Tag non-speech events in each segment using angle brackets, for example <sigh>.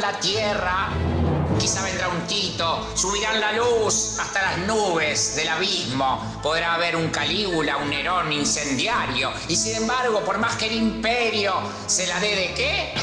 la tierra. Quizá vendrá un Tito, subirán la luz hasta las nubes del abismo. Podrá haber un Calígula, un Nerón incendiario. Y sin embargo, por más que el imperio se la dé de qué,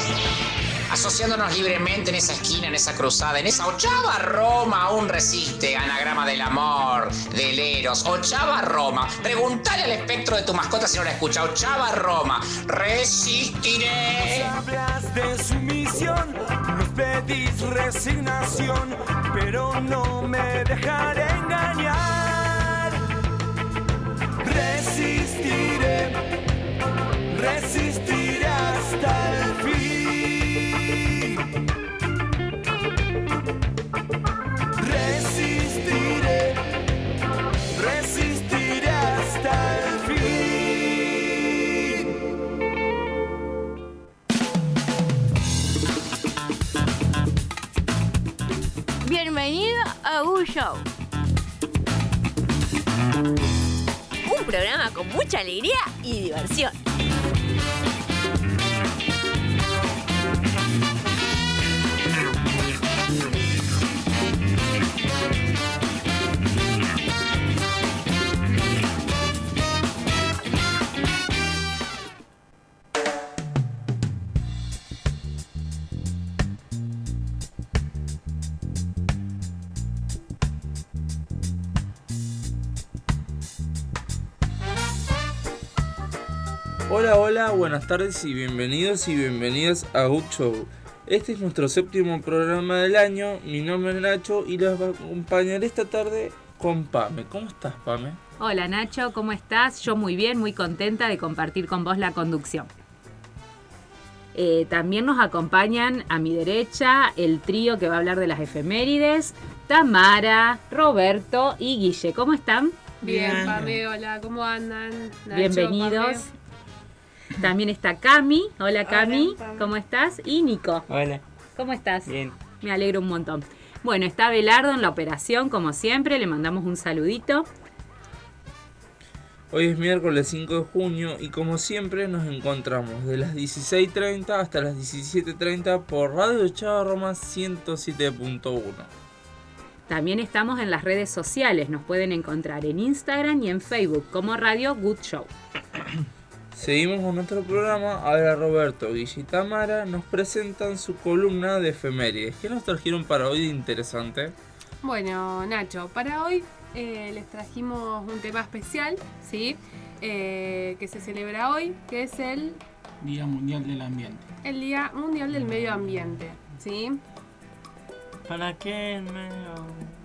asociándonos libremente en esa esquina, en esa cruzada, en esa ochava Roma aún resiste, anagrama del amor, del eros, ochava Roma. Preguntale al espectro de tu mascota si no la escucha, ochava Roma, resistiré. hablas de sumisión, nos pedís resignación, pero no me dejaré engañar. Resistiré, resistiré hasta el Un programa con mucha alegría y diversión. Hola, hola, buenas tardes y bienvenidos y bienvenidas a Good Show. Este es nuestro séptimo programa del año. Mi nombre es Nacho y los acompañaré esta tarde con Pame. ¿Cómo estás, Pame? Hola Nacho, ¿cómo estás? Yo muy bien, muy contenta de compartir con vos la conducción. Eh, también nos acompañan a mi derecha el trío que va a hablar de las efemérides, Tamara, Roberto y Guille. ¿Cómo están? Bien, Pame, hola, ¿cómo andan? Nacho, Bienvenidos. Pame. <laughs> También está Cami. Hola Cami. ¿cómo estás? Y Nico, Hola. ¿cómo estás? Bien. Me alegro un montón. Bueno, está Belardo en la operación, como siempre, le mandamos un saludito. Hoy es miércoles 5 de junio y como siempre nos encontramos de las 16.30 hasta las 17.30 por Radio Chava Roma 107.1. También estamos en las redes sociales, nos pueden encontrar en Instagram y en Facebook como Radio Good Show. <coughs> Seguimos con nuestro programa. Ahora Roberto, Guille y Tamara nos presentan su columna de efemérides. ¿Qué nos trajeron para hoy de interesante? Bueno, Nacho, para hoy eh, les trajimos un tema especial, ¿sí? Eh, que se celebra hoy, que es el, Día Mundial del Ambiente. el Día Mundial del Medio Ambiente, ¿sí? ¿Para qué el medio ambiente?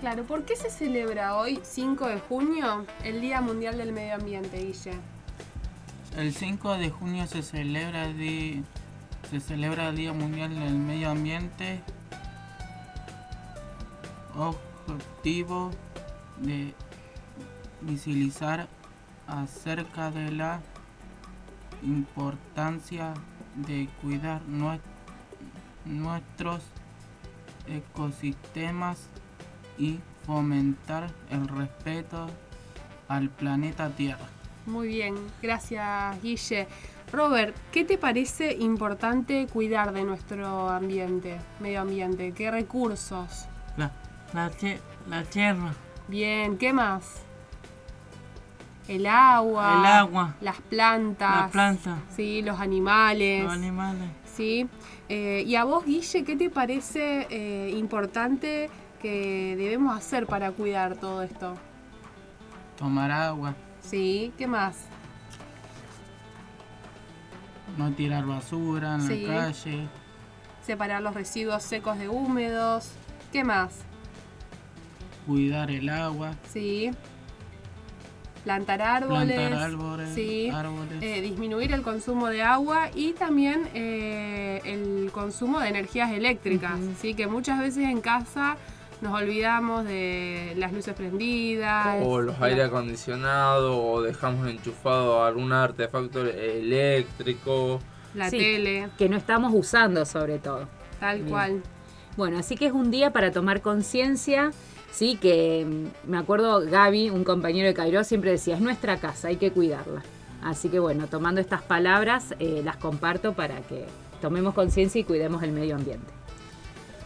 Claro, ¿por qué se celebra hoy, 5 de junio, el Día Mundial del Medio Ambiente, Guille? El 5 de junio se celebra se celebra el Día Mundial del Medio Ambiente. Objetivo de visibilizar acerca de la importancia de cuidar nue- nuestros ecosistemas y fomentar el respeto al planeta Tierra. Muy bien, gracias, Guille. Robert, ¿qué te parece importante cuidar de nuestro ambiente, medio ambiente? ¿Qué recursos? La, la, la tierra, Bien, ¿qué más? El agua. el agua, Las plantas. la planta, Sí, los animales. los animales. Sí. Eh, y a vos, Guille, ¿qué te parece eh, importante que debemos hacer para cuidar todo esto? Tomar agua, Sí, ¿qué más? no tirar basura en Sí. la calle, Separar los residuos secos de húmedos. ¿Qué más? cuidar el agua, Sí. Plantar árboles. plantar árboles, Sí. árboles. Eh, disminuir el consumo de agua y también eh, el consumo de energías eléctricas, ¿sí? que muchas veces en casa nos olvidamos de las luces prendidas. O los la- aire acondicionados, o dejamos enchufado algún artefacto eléctrico. La Sí. tele, Que no estamos usando sobre todo. tal Bien. cual. Bueno, así que es un día para tomar conciencia, sí, que mm, me acuerdo Gaby, un compañero de Cairo, siempre decía, es nuestra casa, hay que cuidarla. Así que bueno, tomando estas palabras, eh, las comparto para que tomemos conciencia y cuidemos el medio ambiente.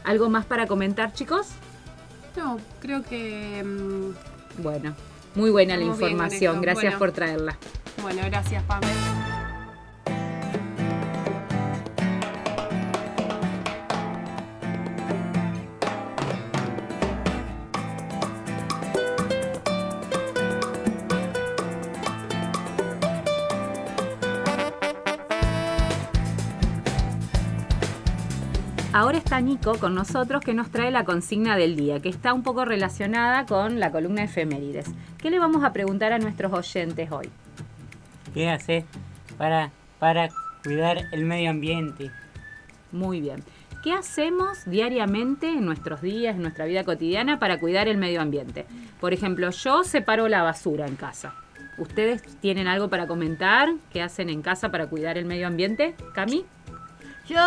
¿Algo más para comentar, chicos? No, creo que. mm, Bueno, muy buena la información. Gracias Bueno. por traerla. bueno, gracias, Pamela. Ahora está Nico con nosotros que nos trae la consigna del día, que está un poco relacionada con la columna efemérides. ¿Qué le vamos a preguntar a nuestros oyentes hoy? ¿Qué haces para, para cuidar el medio ambiente? Muy bien. ¿Qué hacemos diariamente en nuestros días, en nuestra vida cotidiana para cuidar el medio ambiente? Por ejemplo, yo separo la basura en casa. ¿Ustedes tienen algo para comentar? ¿Qué hacen en casa para cuidar el medio ambiente? ¿Cami? Yo,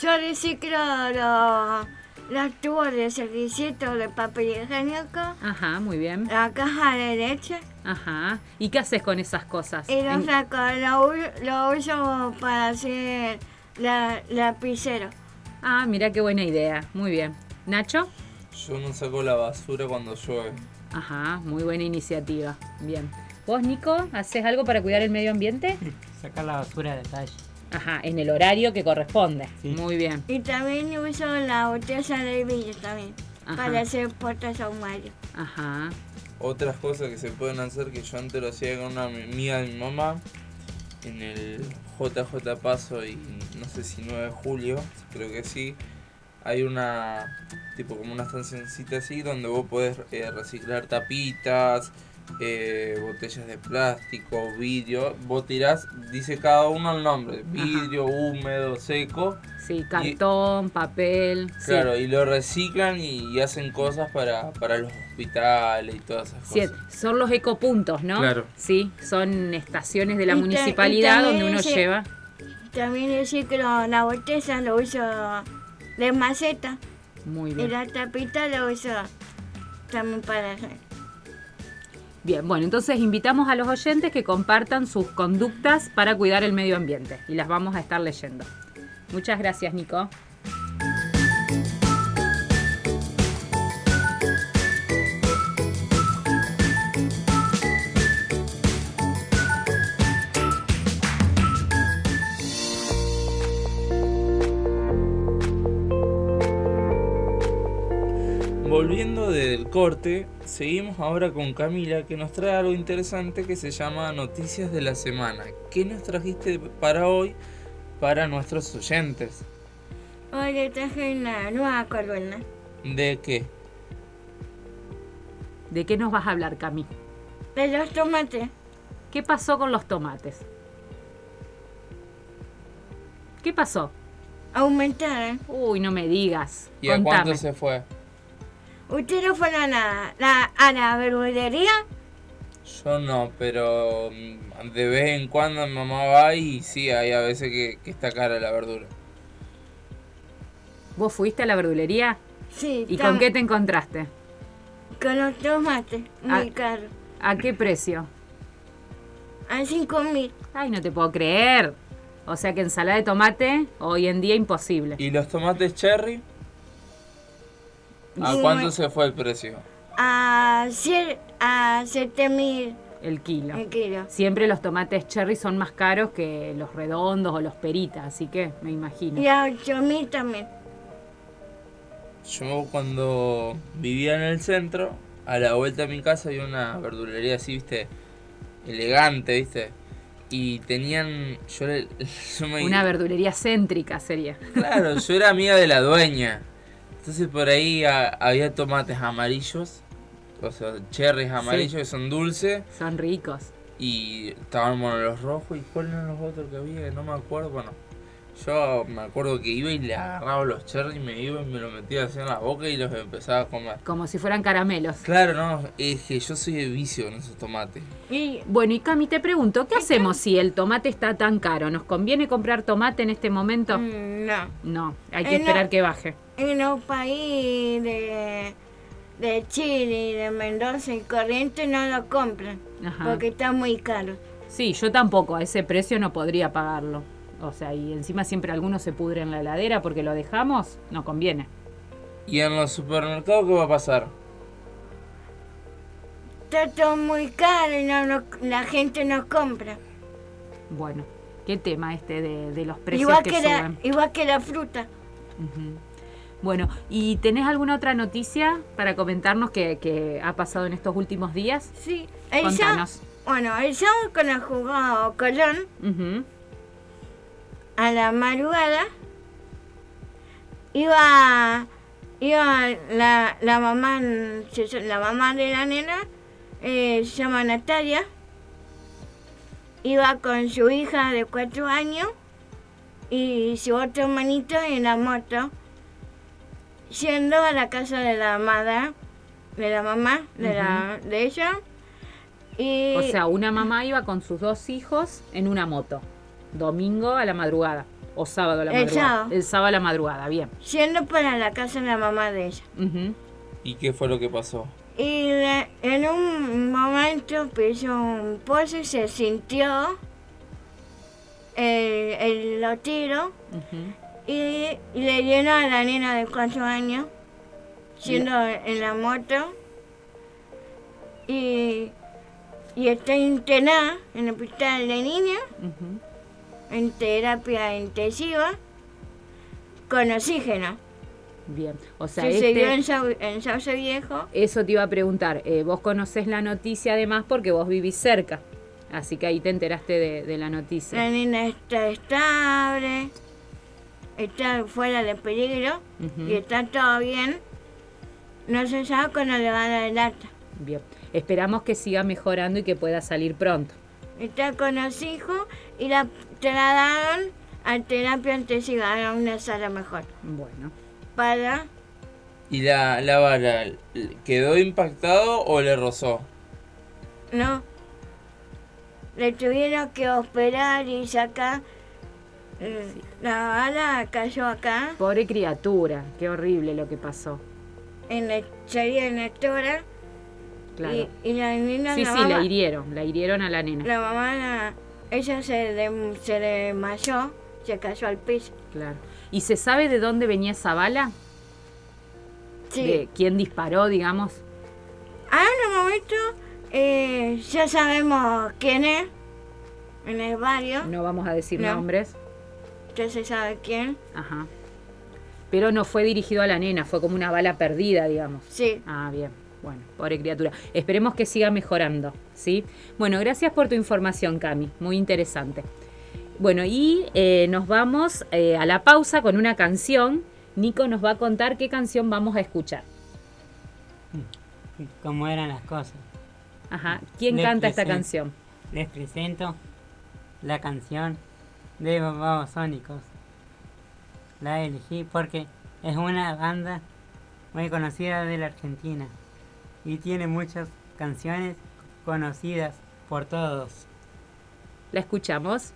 yo reciclo lo- los tubos de servicito de papel higiénico, Ajá, muy bien. la caja de leche Ajá. ¿Y qué haces con esas cosas? y lo En- saco, lo, lo uso para hacer la, lapicero. Ah, mira qué buena idea. Muy bien. ¿Nacho? Yo no saco la basura cuando llueve. Ajá, muy buena iniciativa. Bien. ¿Vos, Nico, haces algo para cuidar el medio ambiente? <laughs> Sacar la basura de calle. Ajá, en el horario que corresponde. Sí. Muy bien. Y también uso la botella de vidrio también Ajá. para hacer puertas a Mario. Ajá. Otras cosas que se pueden hacer que yo antes lo hacía con una amiga de mi mamá en el JJ Paso y no sé si 9 de julio, creo que sí. Hay una tipo como una estacioncita así donde vos podés eh, reciclar tapitas, eh, botellas de plástico, vidrio. Vos tirás, dice cada uno el nombre, vidrio, húmedo, seco. Sí, cartón, papel. sí. Claro, y lo reciclan y, y hacen cosas para, para los hospitales y todas esas Sí, cosas. son los ecopuntos, ¿no? Claro. Sí, son estaciones de la Y y municipalidad donde uno ese- lleva. También reciclo la botella, lo uso de maceta Muy y bien. la tapita lo uso también para hacer. Bien, bueno, entonces invitamos a los oyentes que compartan sus conductas para cuidar el medio ambiente y las vamos a estar leyendo. Muchas gracias, Nico. Del corte, seguimos ahora con Camila que nos trae algo interesante que se llama Noticias de la Semana. ¿Qué nos trajiste para hoy para nuestros oyentes? Hoy le traje una nueva columna. ¿De qué? ¿De qué nos vas a hablar, Cami? De los tomates. ¿Qué pasó con los tomates? ¿Qué pasó? Aumentaron. Uy, no me digas. ¿Y a Contame. cuánto se fue? ¿Ustedes fueron a la, a la verdulería? Yo no, pero mm, de vez en cuando mi mamá va y sí, hay a veces que, que está cara la verdura. ¿Vos fuiste a la verdulería? Sí. ¿Y con qué te encontraste? Con los tomates. Muy Ah. caros. ¿A qué precio? A 5 mil. Ay, no te puedo creer. O sea que ensalada de tomate hoy en día imposible. ¿Y los tomates cherry? ¿A cuánto se fue el precio? A, cier- a 7 mil El kilo. el kilo. Siempre los tomates cherry son más caros que los redondos o los peritas, así que me imagino. Y a 8 mil también. Yo cuando vivía en el centro, a la vuelta de mi casa había una verdulería así, viste, elegante, viste. Y tenían, yo, <laughs> yo me... Una verdulería céntrica sería. Claro, yo era amiga de la dueña. Entonces por ahí a- había tomates amarillos, o sea, cherries amarillos que son dulces. Son ricos. Y estaban bueno, los rojos. ¿Y cuáles eran los otros que había? No me acuerdo. Bueno, yo me acuerdo que iba y le agarraba los cherries, me iba y me los metía así en la boca y los empezaba a comer. Como si fueran caramelos. Claro, no, es que yo soy de vicio en esos tomates. Y Bueno, y Cami, te pregunto, ¿qué hacemos si el tomate está tan caro? ¿Nos conviene comprar tomate en este momento? mm, no. No, hay que Eh, no. esperar que baje. En los países de, de Chile y de Mendoza y Corrientes no lo compran. Ajá. Porque está muy caro. Sí, yo tampoco, a ese precio no podría pagarlo. O sea, y encima siempre alguno se pudre en la heladera porque lo dejamos, no conviene. ¿Y en los supermercados qué va a pasar? Está todo muy caro y no, no- la gente no compra. Bueno, qué tema este de, de los precios Igual que, que, la, suben. igual que la fruta. Bueno, ¿y tenés alguna otra noticia para comentarnos que, que ha pasado en estos últimos días? Sí. El bueno, el sábado cuando jugó Colón a la madrugada iba iba la, la mamá la mamá de la nena eh, se llama Natalia iba con su hija de cuatro años y su otro hermanito en la moto yendo a la casa de la madre de la mamá de la de ella y O sea, una mamá iba con sus dos hijos en una moto. Domingo a la madrugada. O sábado a la El madrugada. sábado. El sábado a la madrugada, bien. yendo para la casa de la mamá de ella. ¿Y qué fue lo que pasó? Y le- en un momento pisó un pozo y se sintió el, el lotero Ujú. y, y le llenó a la nena de cuatro años siendo en la moto y, y está internada en el hospital de niños en terapia intensiva con oxígeno. Bien. O sea, Se este- dio en, Sau- en Sauce Viejo. eso te iba a preguntar. eh, vos conocés la noticia además porque vos vivís cerca. Así que ahí te enteraste de, de la noticia. La nena está estable, está fuera de peligro y está todo bien. No se sabe cuándo le van a dar el alta. Bien. Esperamos que siga mejorando y que pueda salir pronto. Está con los hijos y la trasladaron a terapia intensiva a una sala mejor. Bueno. Para, ¿Y la, la bala quedó impactado o le rozó? no. Le tuvieron que operar y sacar. Eh, La bala cayó acá, Pobre criatura. Qué horrible lo que pasó. en la sería en el tórax. Claro. Y, y la nena Sí, la sí, la mamá- hirieron. La hirieron a la nena. La mamá, la- ella se, de- se desmayó, se cayó al piso. Claro. ¿Y se sabe de dónde venía esa bala? Sí. ¿De quién disparó, digamos? Ahora en un momento eh, ya sabemos quién es en el barrio, No vamos a decir No. nombres. Ya se sabe quién. Ajá. Pero no fue dirigido a la nena, fue como una bala perdida, digamos. Sí, Ah, bien. Bueno, pobre criatura. Esperemos que siga mejorando, ¿sí? Bueno, gracias por tu información, Cami. Muy interesante. Bueno, y eh, nos vamos eh, a la pausa con una canción. Nico nos va a contar qué canción vamos a escuchar. Cómo eran las cosas. Ajá. ¿Quién Les canta esta canción? Les presento la canción de Babasónicos. La elegí porque es una banda muy conocida de la Argentina y tiene muchas canciones conocidas por todos. ¿La escuchamos?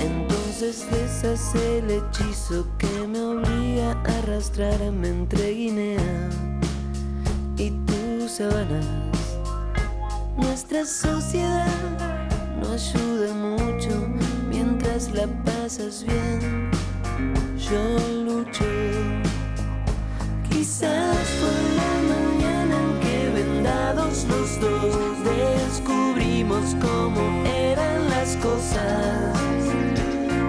Entonces deshace el hechizo que me obliga a arrastrarme entre Guinea y tu sábanas. Nuestra sociedad no ayuda mucho mientras la pasas bien. Yo lucho. Quizás fue la mañana en que vendados los dos descubrimos cómo eran las cosas.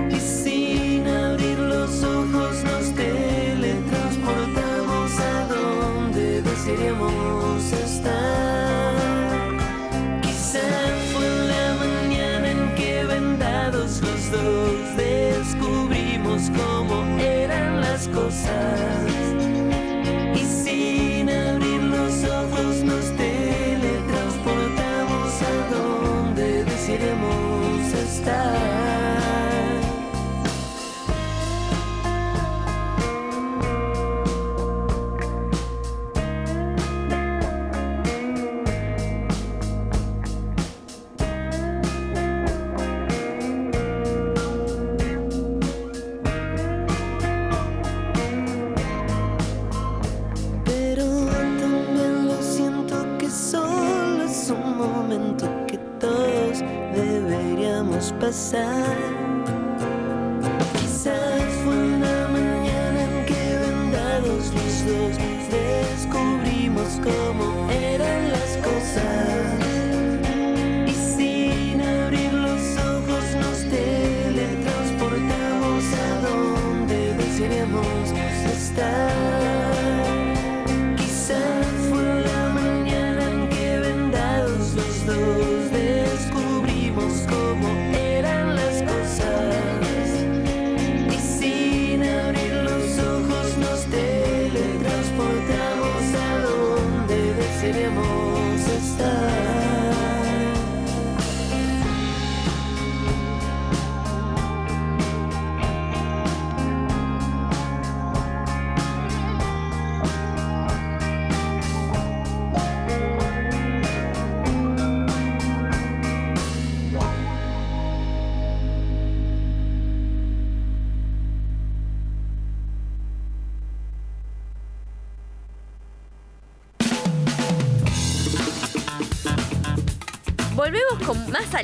Y sin abrir los ojos nos teletransportamos a donde desearíamos estar. Quizá fue la mañana en que vendados los dos descubrimos cómo eran las cosas. Quizás fue una mañana en que vendados los dos descubrimos cómo eran las cosas. Y sin abrir los ojos nos teletransportamos a donde desearíamos estar.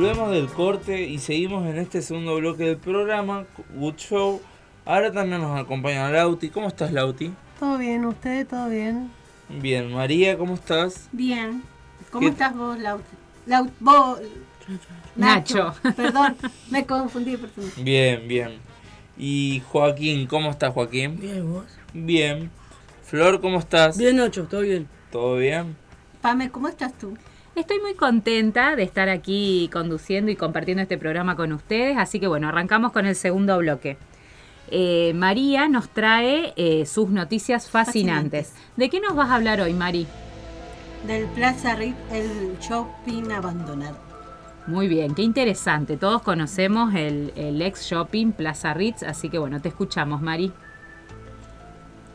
Volvemos del corte y seguimos en este segundo bloque del programa, Good Show. Ahora también nos acompaña Lauti. ¿Cómo estás, Lauti? Todo bien, ¿usted? ¿Todo bien? Bien. María, ¿cómo estás? Bien. ¿Cómo ¿Qué- estás vos, Laut? Laut vos... Nacho. <laughs> Perdón, me confundí. perdón. Bien, bien. Y Joaquín, ¿cómo estás, Joaquín? Bien, vos. Bien. Flor, ¿cómo estás? Bien, Nacho, todo bien. ¿Todo bien? Pame, ¿cómo estás tú? Estoy muy contenta de estar aquí conduciendo y compartiendo este programa con ustedes, así que bueno, arrancamos con el segundo bloque. Eh, María nos trae eh, sus noticias fascinantes. ¿De qué nos vas a hablar hoy, Mari? Del Plaza Rip, el shopping abandonado. Muy bien, qué interesante. Todos conocemos el, el ex shopping Plaza Ritz, así que bueno, te escuchamos, Mari.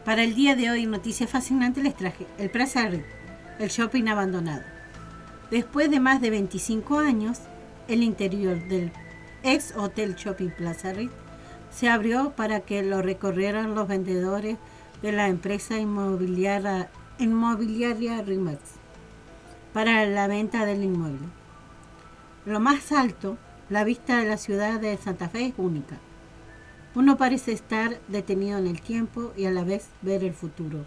Para el día de hoy, noticias fascinantes les traje el Plaza Rip, el shopping abandonado. Después de más de 25 años, el interior del ex Hotel Shopping Plaza Ritz se abrió para que lo recorrieran los vendedores de la empresa inmobiliaria, inmobiliaria Rimax para la venta del inmueble. Lo más alto, la vista de la ciudad de Santa Fe es única. Uno parece estar detenido en el tiempo y a la vez ver el futuro.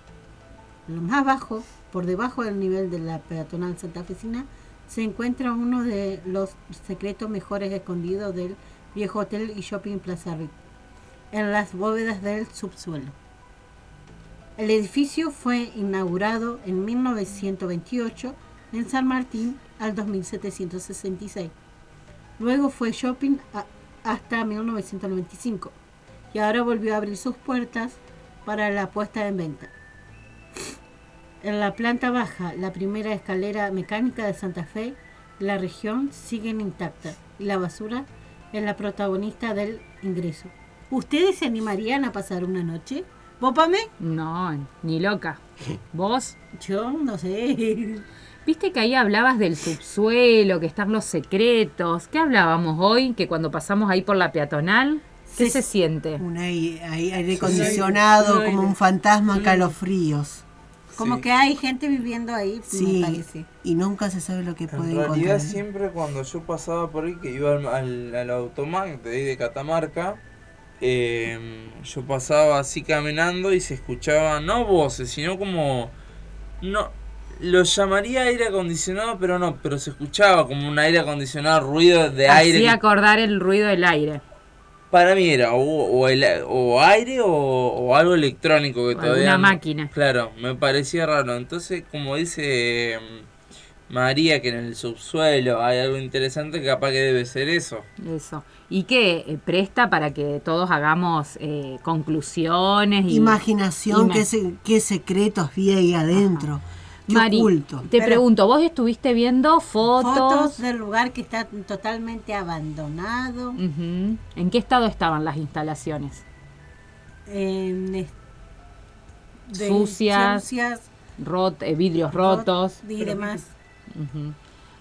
Lo más bajo, por debajo del nivel de la peatonal santafesina, se encuentra uno de los secretos mejores escondidos del viejo hotel y shopping Plaza Ritz, en las bóvedas del subsuelo. El edificio fue inaugurado en 1928 en San Martín al 2766. Luego fue shopping hasta 1995 y ahora volvió a abrir sus puertas para la puesta en venta. En la planta baja, la primera escalera mecánica de Santa Fe, la región sigue intacta y la basura es la protagonista del ingreso. ¿Ustedes se animarían a pasar una noche? ¿Vos, Pame? No, ni loca. ¿Vos? Yo no sé. Viste que ahí hablabas del subsuelo, que están los secretos. ¿Qué hablábamos hoy? Que cuando pasamos ahí por la peatonal, ¿qué Sí. se siente? Un aire, aire- aire acondicionado, como un fantasma calofríos. Como Sí. que hay gente viviendo ahí, Sí, me parece. y nunca se sabe lo que En puede realidad encontrar. siempre cuando yo pasaba por ahí, que iba al, al, al Automac de ahí de Catamarca, eh, yo pasaba así caminando y se escuchaba no voces, sino como... no Lo llamaría aire acondicionado, pero no, pero se escuchaba como un aire acondicionado, ruido de aire. Hacía que acordar el ruido del aire. Para mí era o, o el, o aire o, o algo electrónico que todavía... no- máquina. Claro, me parecía raro. Entonces, como dice mm, María, que en el subsuelo hay algo interesante, capaz que debe ser eso. Eso. Y que eh, presta para que todos hagamos eh, conclusiones y Imaginación, Ima- qué, se- qué secretos había ahí adentro. Mari, oculto. te Pero- pregunto, ¿vos estuviste viendo fotos? Fotos del lugar que está totalmente abandonado. ¿En qué estado estaban las instalaciones? en Sucias. sucias, Rot- eh, vidrios rotos. y demás.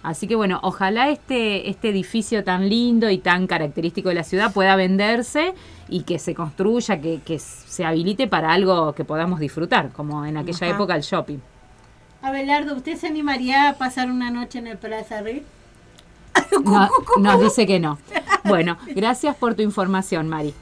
Así que bueno, ojalá este, este edificio tan lindo y tan característico de la ciudad pueda venderse y que se construya, que, que se habilite para algo que podamos disfrutar, como en aquella Ajá. época el shopping. Abelardo, ¿usted se animaría a pasar una noche en el Plaza Río? No- nos dice que no. Bueno, gracias por tu información, Mari.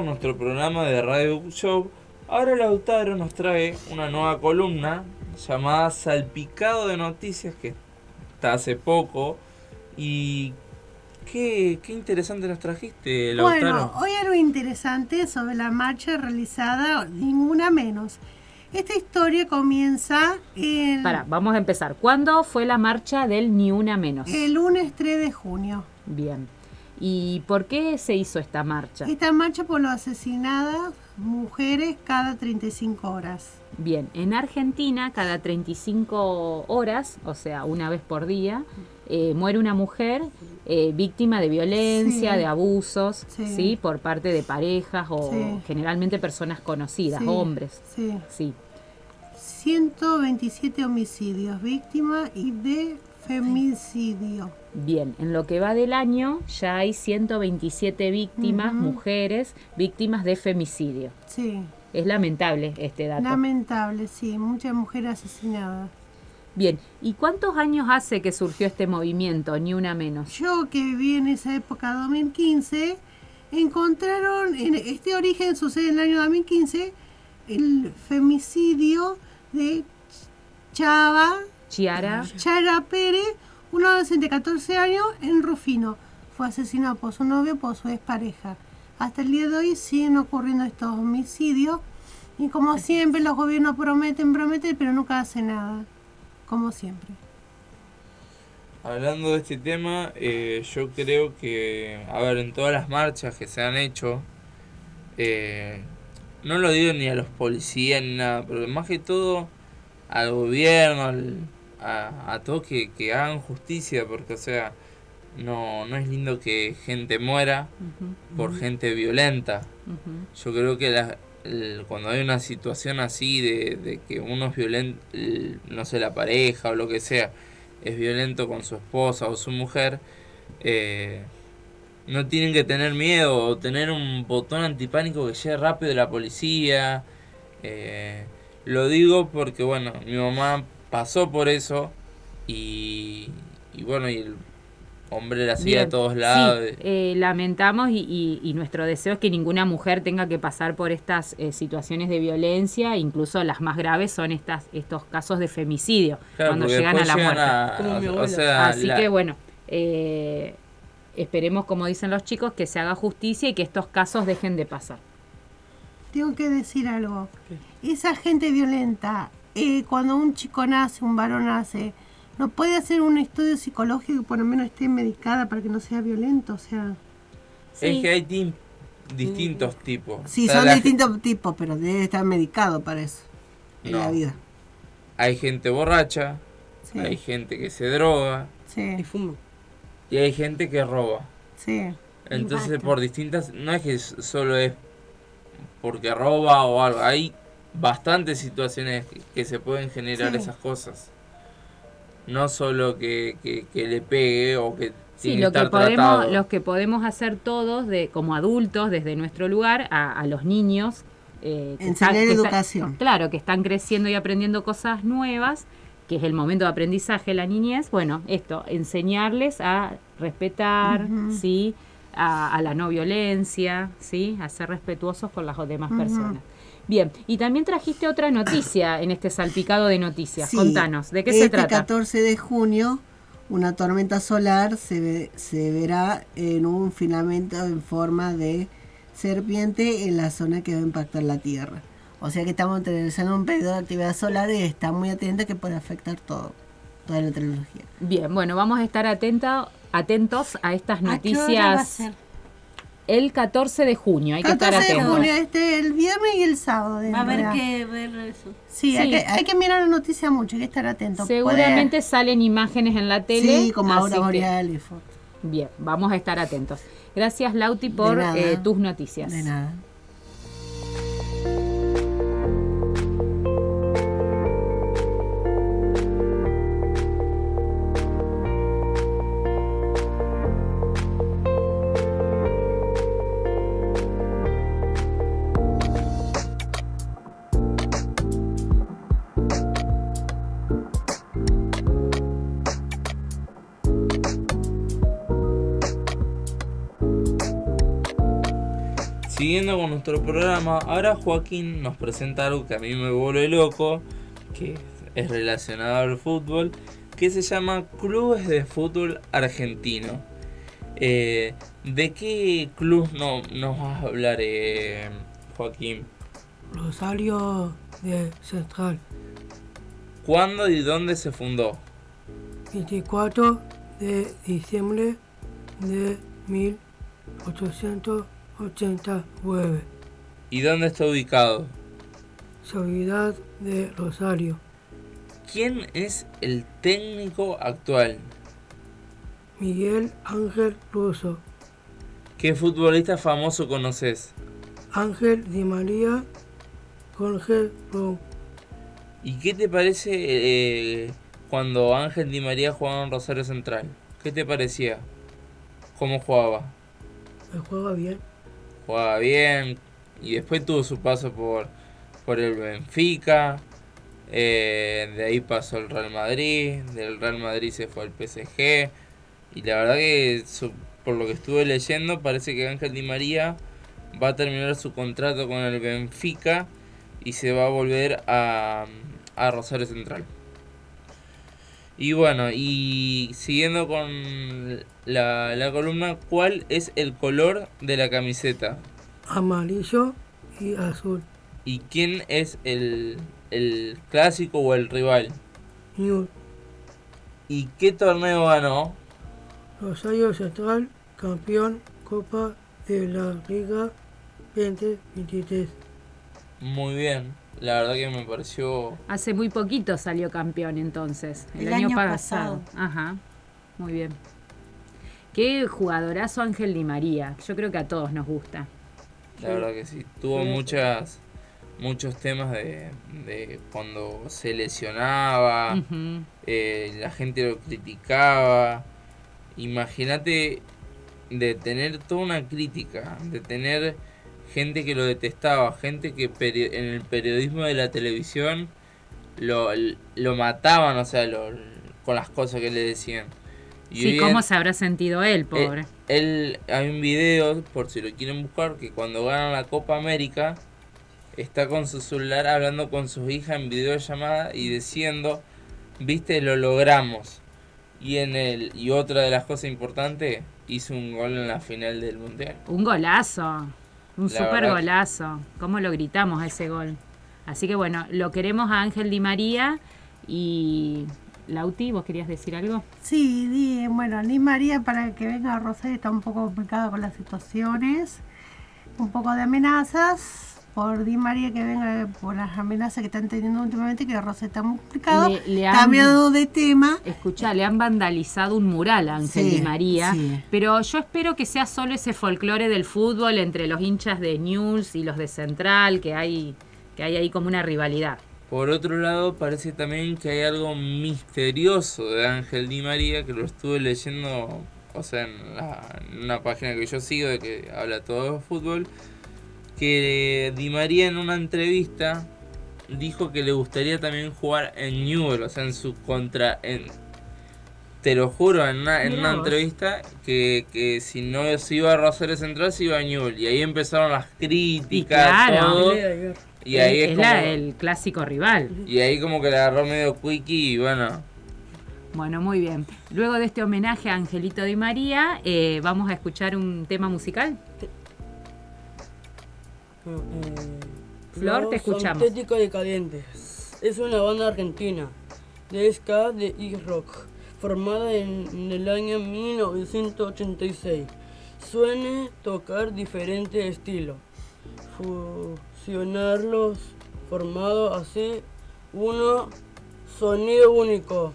Con nuestro programa de Radio Show, ahora Lautaro nos trae una nueva columna llamada Salpicado de Noticias que está hace poco. Y qué, qué interesante nos trajiste, Lautaro. Bueno, hoy algo interesante sobre la marcha realizada, ninguna menos. Esta historia comienza el, Para, vamos a empezar. ¿Cuándo fue la marcha del Ni Una Menos? el lunes 3 de junio. Bien. ¿Y por qué se hizo esta marcha? Esta marcha por las asesinadas mujeres cada 35 horas. Bien, en Argentina cada 35 horas, o sea, una vez por día, eh, muere una mujer eh, víctima de violencia, Sí. de abusos, Sí. sí. por parte de parejas o Sí. generalmente personas conocidas, hombres. Sí. Sí. 127 homicidios, víctimas y de femicidio. Bien, en lo que va del año ya hay 127 víctimas, mujeres, víctimas de femicidio. Sí. Es lamentable este dato. Lamentable, sí. Muchas mujeres asesinadas. Bien, ¿y cuántos años hace que surgió este movimiento? Ni una menos. Yo que viví en esa época, 2015, encontraron, en este origen sucede en el año 2015, el femicidio de Chava, Chiara, Chara Pérez, un adolescente de 14 años en Rufino. Fue asesinado por su novio, por su expareja. Hasta el día de hoy siguen ocurriendo estos homicidios y como siempre los gobiernos prometen, prometen, pero nunca hacen nada. Como siempre. Hablando de este tema, eh, yo creo que, a ver, en todas las marchas que se han hecho, eh, no lo digo ni a los policías ni nada, pero más que todo al gobierno, al- a, a todos que, que hagan justicia, porque, o sea, no, no es lindo que gente muera por gente violenta. Yo creo que la- el- cuando hay una situación así de, de que uno es violento, no sé, la pareja o lo que sea, es violento con su esposa o su mujer, eh, no tienen que tener miedo o tener un botón antipánico que llegue rápido de la policía. eh, lo digo porque, bueno, mi mamá pasó por eso y, y bueno, y el- hombre así Bien, a todos sí, lados. eh, lamentamos y, y- y nuestro deseo es que ninguna mujer tenga que pasar por estas eh, situaciones de violencia, incluso las más graves son estas estos casos de femicidio, Claro, cuando llegan a la llegan muerte. a- Como mi o- o abuela. sea, Así la- que bueno, eh, esperemos, como dicen los chicos, que se haga justicia y que estos casos dejen de pasar. Tengo que decir algo. Esa gente violenta, eh, cuando un chico nace, un varón nace, no puede hacer un estudio psicológico que por lo menos esté medicada para que no sea violento, o sea. Es que hay distintos tipos. Sí, O sea, son distintos tipos, pero debe estar medicado para eso. En la No. vida. Hay gente borracha, Sí. hay gente que se droga Sí. Y fuma. y hay gente que roba. Sí. Entonces, por distintas. No es que solo es porque roba o algo. Hay bastantes situaciones que, que se pueden generar Sí. esas cosas. No solo que, que, que le pegue o que Sí, tiene lo que podemos, tratado. los que podemos hacer todos de, como adultos desde nuestro lugar a, a los niños. eh, que Enseñar educación. claro, que están creciendo y aprendiendo cosas nuevas, que es el momento de aprendizaje de la niñez. Bueno, esto, enseñarles a respetar, Ujú. ¿sí? A, a la no violencia, ¿sí? A ser respetuosos con las demás personas. Bien, y también trajiste otra noticia en este salpicado de noticias. Sí. Contanos, ¿de qué este se trata? 14 de junio, una tormenta solar se, ve- se verá en un filamento en forma de serpiente en la zona que va a impactar la Tierra. O sea que estamos atravesando un periodo de actividad solar y está muy atenta que puede afectar todo, toda la tecnología. Bien, bueno, vamos a estar atenta, atentos a estas ¿A qué hora va a noticias. ser? El 14 de junio, hay que estar 14 de atentos. junio, este, el viernes y el sábado. de Va a haber que ver eso. Sí, Sí. Hay, que, hay que mirar la noticia mucho, hay que estar atento. Seguramente salen imágenes en la tele. Sí, como así ahora que- boreal y fotos. Bien, vamos a estar atentos. Gracias, Lauti, por eh, tus noticias. De nada. Siguiendo con nuestro programa, ahora Joaquín nos presenta algo que a mí me vuelve loco, que es relacionado al fútbol, que se llama Clubes de Fútbol Argentino. Eh, ¿De qué club no, nos vas a hablar, eh, Joaquín? Rosario de Central, ¿Cuándo y dónde se fundó? 24 de diciembre de 1889, ¿Y dónde está ubicado? Ciudad de Rosario, ¿Quién es el técnico actual? Miguel Ángel Russo, ¿Qué futbolista famoso conoces? Ángel Di María, Jorge Brown, ¿Y qué te parece eh, cuando Ángel Di María jugaba en Rosario Central? ¿Qué te parecía? ¿Cómo jugaba? me juega bien, Jugaba bien y después tuvo su paso por, por el Benfica. eh, de ahí pasó al Real Madrid. Del Real Madrid se fue al PSG. Y la verdad que por lo que estuve leyendo parece que Ángel Di María va a terminar su contrato con el Benfica y se va a volver a, a Rosario Central. Y bueno, y siguiendo con la, la columna, ¿cuál es el color de la camiseta? amarillo y azul, ¿Y quién es el, el clásico o el rival? New, ¿Y qué torneo ganó? Rosario Central, campeón Copa de la Liga 2023. Muy bien, la verdad que me pareció... Hace muy poquito salió campeón entonces, el, El año, año pasado. Ajá, muy bien. Qué jugadorazo Ángel Di María, yo creo que a todos nos gusta. La verdad que sí. Tuvo muchas muchos temas de, de cuando se lesionaba, eh, la gente lo criticaba. Imagínate de tener toda una crítica, de tener gente que lo detestaba, gente que en el periodismo de la televisión lo, lo mataban, o sea, lo- con las cosas que le decían. Y Sí, ¿cómo en- se habrá sentido él, pobre? él, hay un video, por si lo quieren buscar, que cuando ganan la Copa América, está con su celular hablando con su hija en videollamada y diciendo, viste, lo logramos. Y en el y otra de las cosas importantes, hizo un gol en la final del Mundial. Un golazo, un La super verdad. golazo. ¿Cómo lo gritamos a ese gol? Así que bueno, lo queremos a Ángel Di María y Lauti, ¿vos querías decir algo? Sí, di, bueno, Di María para que venga a Rosario está un poco complicado con las situaciones, un poco de amenazas. Por Di María que venga por las amenazas que están teniendo últimamente, que Rosario está muy complicado. Le- le han- Cambiado de tema. Escucha, le han vandalizado un mural a Ángel Sí, Di María, sí. pero yo espero que sea solo ese folclore del fútbol entre los hinchas de News y los de Central, que hay, que hay ahí como una rivalidad. Por otro lado, parece también que hay algo misterioso de Ángel Di María que lo estuve leyendo, o sea, en, la- en una página que yo sigo de que habla todo de fútbol, que Di María en una entrevista dijo que le gustaría también jugar en Newell, o sea, en su contra... En, te lo juro, en una, en una entrevista que, que si no se iba a Rosario Central se iba a Newell. Y ahí empezaron las críticas, claro. todo. Y ahí es, es como... la- el clásico rival. Y ahí como que le agarró medio quickie y bueno. Bueno, muy bien. Luego de este homenaje a Angelito Di María, eh, vamos a escuchar un tema musical. Flor, te escuchamos. Sintética de Calientes. Es una banda argentina de ska de e-rock, formada en, en el año 1986. Suele tocar diferentes estilos, fusionarlos, formado así un sonido único.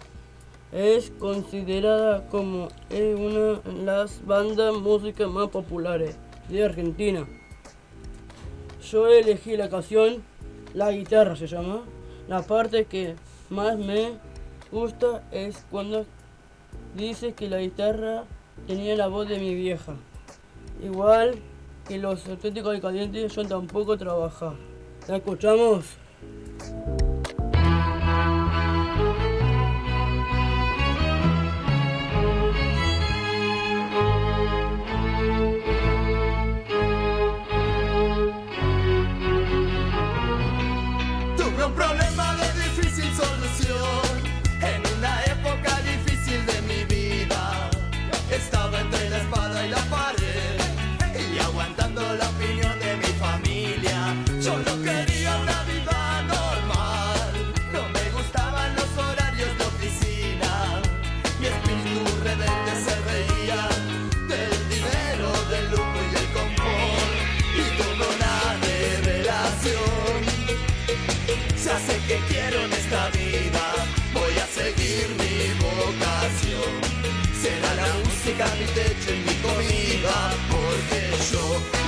Es considerada como una de las bandas música más populares de Argentina. Yo elegí la canción La guitarra se llama. La parte que más me gusta es cuando dice que la guitarra tenía la voz de mi vieja. Igual que los auténticos y calientes, yo tampoco trabajar. ¿La escuchamos?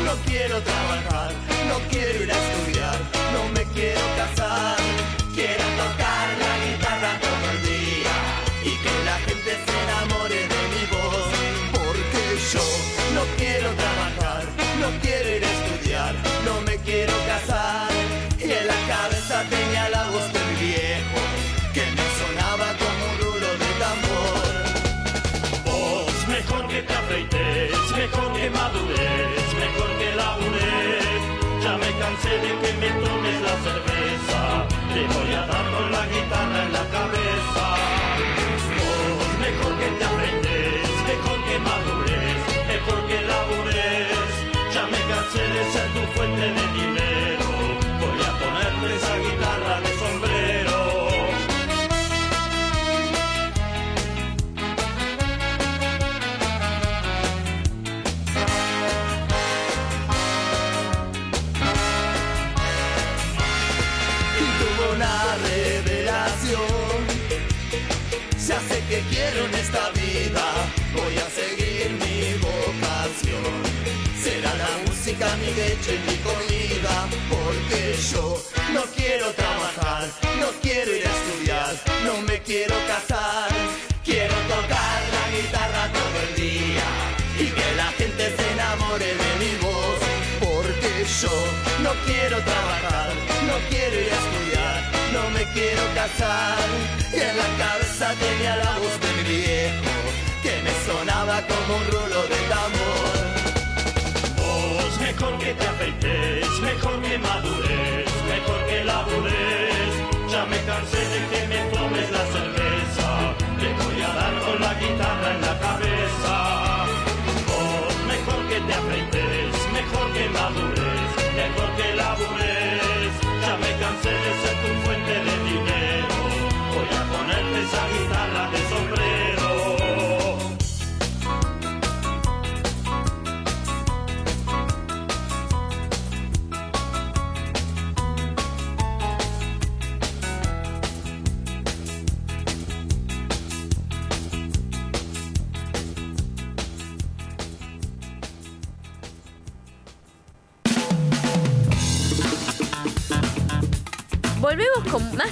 No quiero trabajar, no quiero ir a estudiar, no me quiero casar. Fuente de mi leche mi comida, porque yo no quiero trabajar, no quiero ir a estudiar, no me quiero casar. Quiero tocar la guitarra todo el día y que la gente se enamore de mi voz, porque yo no quiero trabajar, no quiero ir a estudiar, no me quiero casar. Y en la cabeza tenía la voz de mi viejo que me volvemos mejor que madures, mejor que la labures. Ya me cansé de que me tomes la cerveza, te voy a dar con la guitarra en la cabeza. Vos, mejor que te aprendes, mejor que madures, mejor que labures.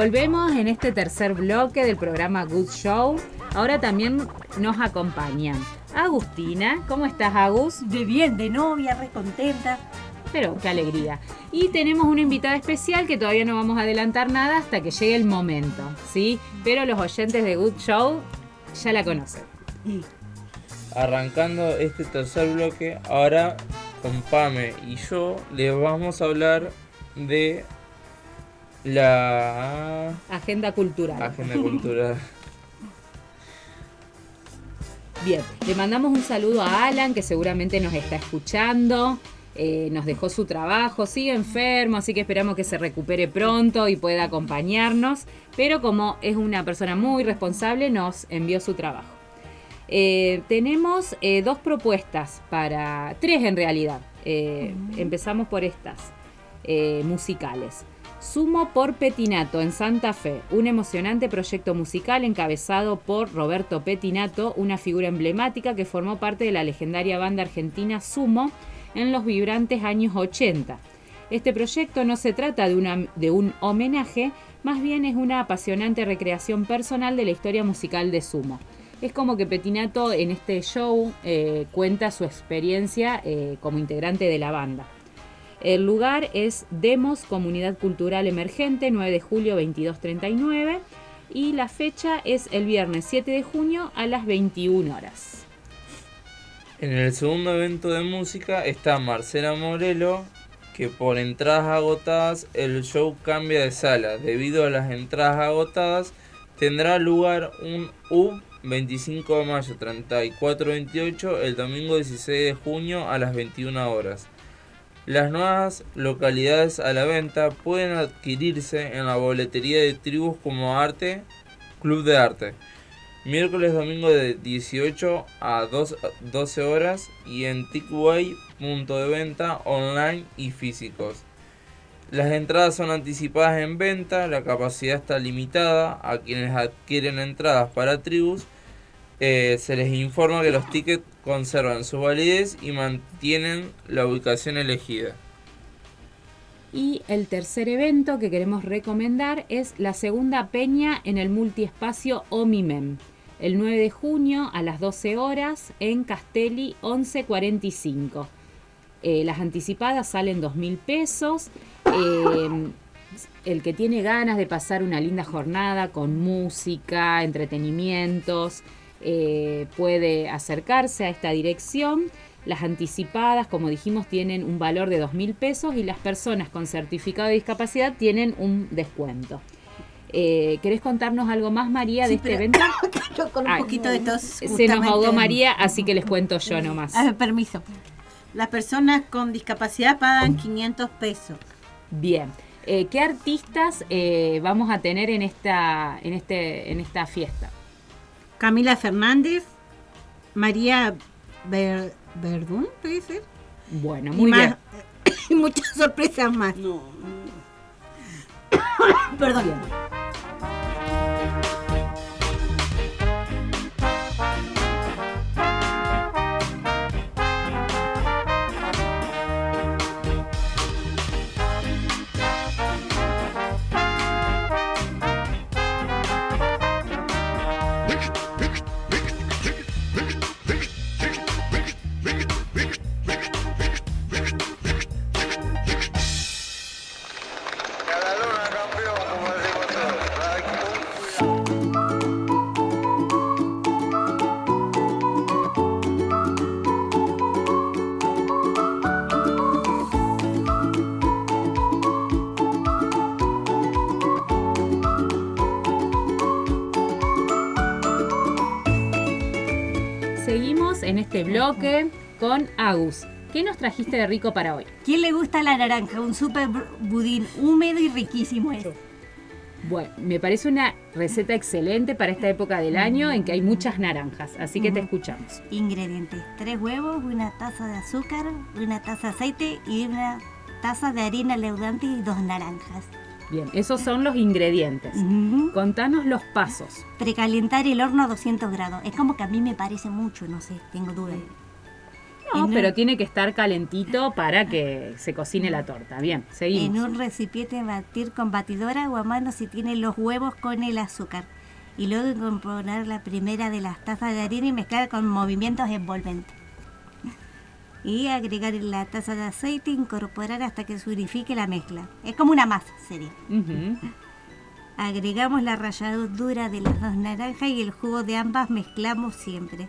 Volvemos en este tercer bloque del programa Good Show. Ahora también nos acompañan Agustina. ¿Cómo estás, Agus? De bien, de novia, re contenta. Pero qué alegría. Y tenemos una invitada especial que todavía no vamos a adelantar nada hasta que llegue el momento, ¿sí? Pero los oyentes de Good Show ya la conocen. Arrancando este tercer bloque, ahora con Pame y yo les vamos a hablar de la Agenda cultural. agenda cultural. <laughs> Bien, le mandamos un saludo a Alan, que seguramente nos está escuchando. Eh, nos dejó su trabajo, sigue enfermo, así que esperamos que se recupere pronto y pueda acompañarnos. Pero como es una persona muy responsable, nos envió su trabajo. Eh, tenemos eh, dos propuestas para, tres en realidad. Eh, Empezamos por estas, eh, musicales. Sumo por Petinato en Santa Fe, un emocionante proyecto musical encabezado por Roberto Petinato, una figura emblemática que formó parte de la legendaria banda argentina Sumo en los vibrantes años 80. Este proyecto no se trata de, un homenaje, más bien es una apasionante recreación personal de la historia musical de Sumo. Es como que Petinato en este show eh, cuenta su experiencia eh, como integrante de la banda. El lugar es Demos Comunidad Cultural Emergente, 9 de julio 2239. Y la fecha es el viernes 7 de junio a las 21 horas. En el segundo evento de música está Marcela Morelo, que por entradas agotadas el show cambia de sala. Debido a las entradas agotadas, tendrá lugar un UB 25 de mayo 3428 el domingo 16 de junio a las 21 horas. Las nuevas localidades a la venta pueden adquirirse en la boletería de tribus como Arte, Club de Arte. Miércoles, domingo de 18 a 2 12 horas y en Tickway, punto de venta online y físicos. Las entradas son anticipadas en venta, la capacidad está limitada a quienes adquieren entradas para tribus. Eh, se les informa que los tickets conservan su validez y mantienen la ubicación elegida. Y el tercer evento que queremos recomendar es la segunda peña en el multiespacio Omimem. El 9 de junio a las 12 horas en Castelli 1145. Eh, las anticipadas salen 2 mil pesos. Eh, el que tiene ganas de pasar una linda jornada con música, entretenimientos, eh, puede acercarse a esta dirección. Las anticipadas, como dijimos, tienen un valor de 2 mil pesos y las personas con certificado de discapacidad tienen un descuento. Eh, ¿Querés contarnos algo más, María, de este evento? <coughs> con un Ay, poquito de tos. Se nos ahogó María, así que les cuento yo nomás. A ver, permiso. Las personas con discapacidad pagan 500 pesos. Bien. Eh, ¿Qué artistas eh, vamos a tener en esta, en este, en esta fiesta? Camila Fernández, María Ver- Verdún, ¿puede ser? Bueno, Y muy más- bien. <coughs> y muchas sorpresas más. <coughs> Perdón. en este bloque con Agus. ¿Qué nos trajiste de rico para hoy? ¿Quién le gusta la naranja? Un super budín húmedo y riquísimo es. Bueno, me parece una receta excelente para esta época del año en que hay muchas naranjas, así que te escuchamos. Ingredientes: tres huevos, una taza de azúcar, una taza de aceite y una taza de harina leudante y dos naranjas. Bien, esos son los ingredientes. Contanos los pasos. Precalentar el horno a 200 grados. Es como que a mí me parece mucho, no sé, tengo dudas. No, En pero un- tiene que estar calentito para que se cocine la torta. Bien, En seguimos. un recipiente batir con batidora o a mano si tiene los huevos con el azúcar. Y luego componer la primera de las tazas de harina y mezclar con movimientos envolventes. Y agregar la taza de aceite e incorporar hasta que se unifique la mezcla. Es como una masa, sería. Agregamos la ralladura de las dos naranjas y el jugo de ambas mezclamos siempre.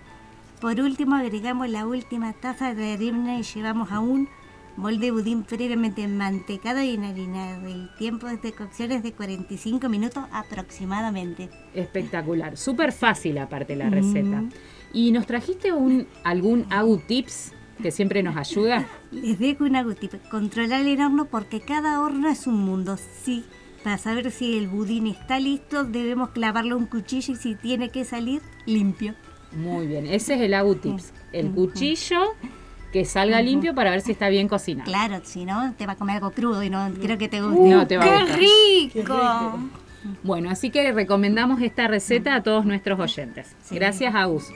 Por último agregamos la última taza de harina y llevamos a un molde budín previamente mantecado y enharinado. El tiempo de cocción es de 45 minutos aproximadamente. Espectacular. Súper fácil aparte la receta. ¿Y nos trajiste un, algún Agu Tips que siempre nos ayuda? Les dejo una tip. Controlar el horno porque cada horno es un mundo. Sí, para saber si el budín está listo debemos clavarle un cuchillo y si tiene que salir, limpio. Muy bien, ese es el Agu Tips. El cuchillo que salga limpio para ver si está bien cocinado. Claro, si no, te va a comer algo crudo y no creo que te guste. No te va a ¡Qué rico! Bueno, así que recomendamos esta receta a todos nuestros oyentes. Gracias, Agus.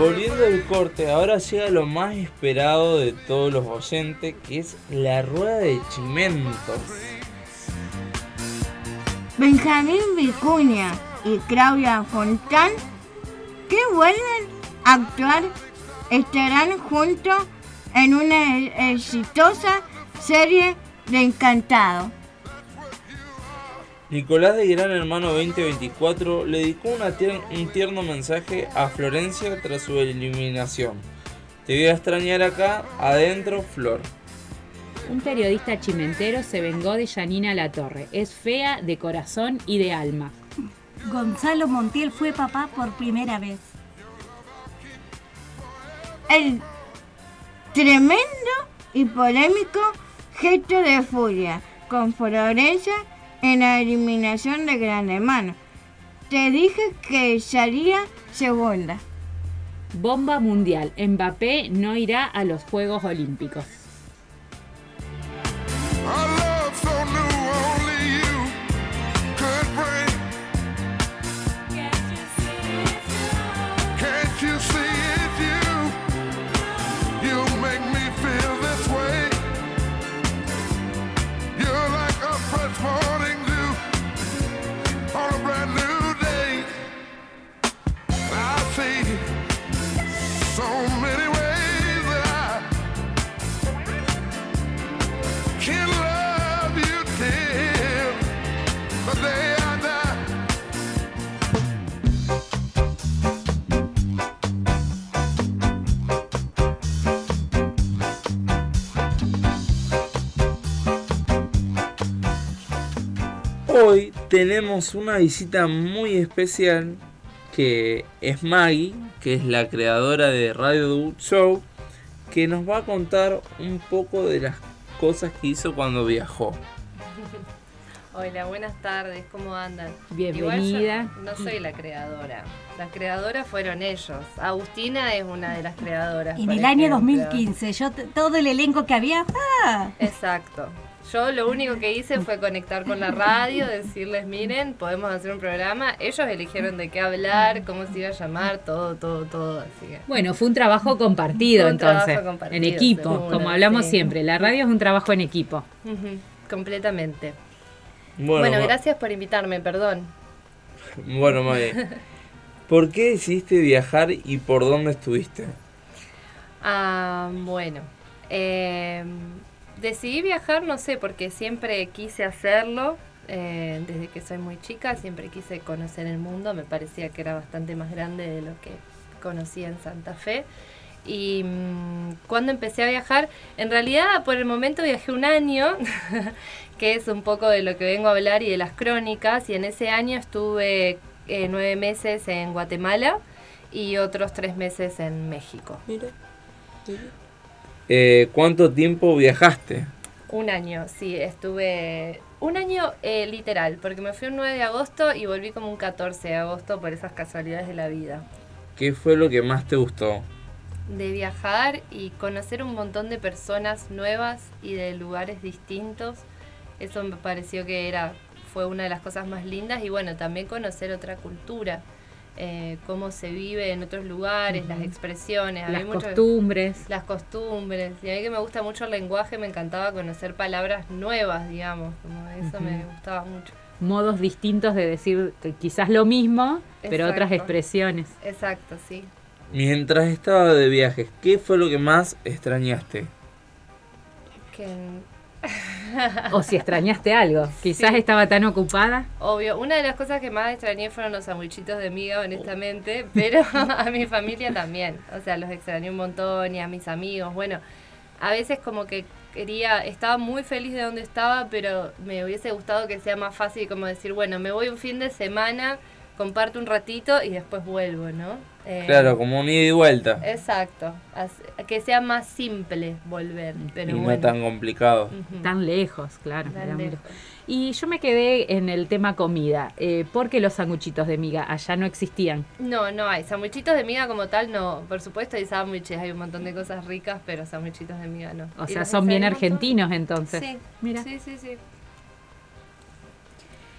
Volviendo al corte, ahora llega lo más esperado de todos los oyentes, que es la rueda de chimentos. Benjamín Vicuña y Claudia Fontán, que vuelven a actuar, estarán juntos en una exitosa serie de Encantado. Nicolás de Gran Hermano 2024 le dedicó una tier- un tierno mensaje a Florencia tras su eliminación. Te voy a extrañar acá, adentro, Flor. Un periodista chimentero se vengó de Janina Latorre. Es fea de corazón y de alma. Gonzalo Montiel fue papá por primera vez. El tremendo y polémico gesto de furia con Florencia en la eliminación de Gran Hermano. Te dije que salía segunda. Bomba mundial. Mbappé no irá a los Juegos Olímpicos. Hoy tenemos una visita muy especial que es Maggie, que es la creadora de Radio Debut Show, que nos va a contar un poco de las cosas que hizo cuando viajó. <laughs> Hola, buenas tardes, ¿cómo andan? Bienvenida. Igual yo no soy la creadora. Las creadoras fueron ellos. Agustina es una de las creadoras. En el año ejemplo. 2015, yo todo el elenco que había, ¡ah! Exacto. Yo lo único que hice fue conectar con la radio, decirles, miren, podemos hacer un programa. Ellos eligieron de qué hablar, cómo se iba a llamar, todo, todo, todo. Así que. Bueno, fue un trabajo compartido Fue un entonces, trabajo compartido, en equipo, seguro, como hablamos sí. siempre. La radio es un trabajo en equipo. Completamente. Bueno, gracias por invitarme, perdón. Bueno, May, ¿por qué decidiste viajar y por dónde estuviste? Ah, bueno. eh, decidí viajar, no sé, porque siempre quise hacerlo. eh, desde que soy muy chica, siempre quise conocer el mundo. Me parecía que era bastante más grande de lo que conocía en Santa Fe. Y mm, cuando empecé a viajar, en realidad por el momento viajé un año, <laughs> que es un poco de lo que vengo a hablar y de las crónicas. Y en ese año estuve eh, nueve meses en Guatemala y otros tres meses en México. Eh, ¿Cuánto tiempo viajaste? Un año, sí, estuve un año eh, literal, porque me fui un 9 de agosto y volví como un 14 de agosto por esas casualidades de la vida. ¿Qué fue lo que más te gustó? De viajar y conocer un montón de personas nuevas y de lugares distintos, eso me pareció que era fue una de las cosas más lindas y bueno, también conocer otra cultura, eh, cómo se vive en otros lugares, las expresiones, Las costumbres. las costumbres. Y a mí que me gusta mucho el lenguaje, me encantaba conocer palabras nuevas, digamos, como eso me gustaba mucho. Modos distintos de decir quizás lo mismo, pero otras expresiones. Exacto, sí. Mientras estaba de viajes, ¿qué fue lo que más extrañaste? Que, <laughs> O si extrañaste algo. <laughs> Quizás Sí. estaba tan ocupada. obvio, una de las cosas que más extrañé fueron los sandwichitos de miga, honestamente, pero <laughs> <laughs> a mi familia también. O sea, los extrañé un montón y a mis amigos. Bueno, a veces como que quería, estaba muy feliz de donde estaba, pero me hubiese gustado que sea más fácil como decir, bueno, me voy un fin de semana, comparto un ratito y después vuelvo, ¿no? Eh, Claro, como un ida y vuelta. Exacto, que sea más simple volver, pero y no bueno. tan complicado. Tan lejos, claro. Tan lejos. Y yo me quedé en el tema comida. Eh, ¿Por qué los sanguchitos de miga allá no existían? No, no hay. Sandwichitos de miga como tal, no. Por supuesto hay sándwiches, hay un montón de cosas ricas, pero sandwichitos de miga no. O ¿Y sea, son bien argentinos entonces. Sí, Mira. sí, sí, sí.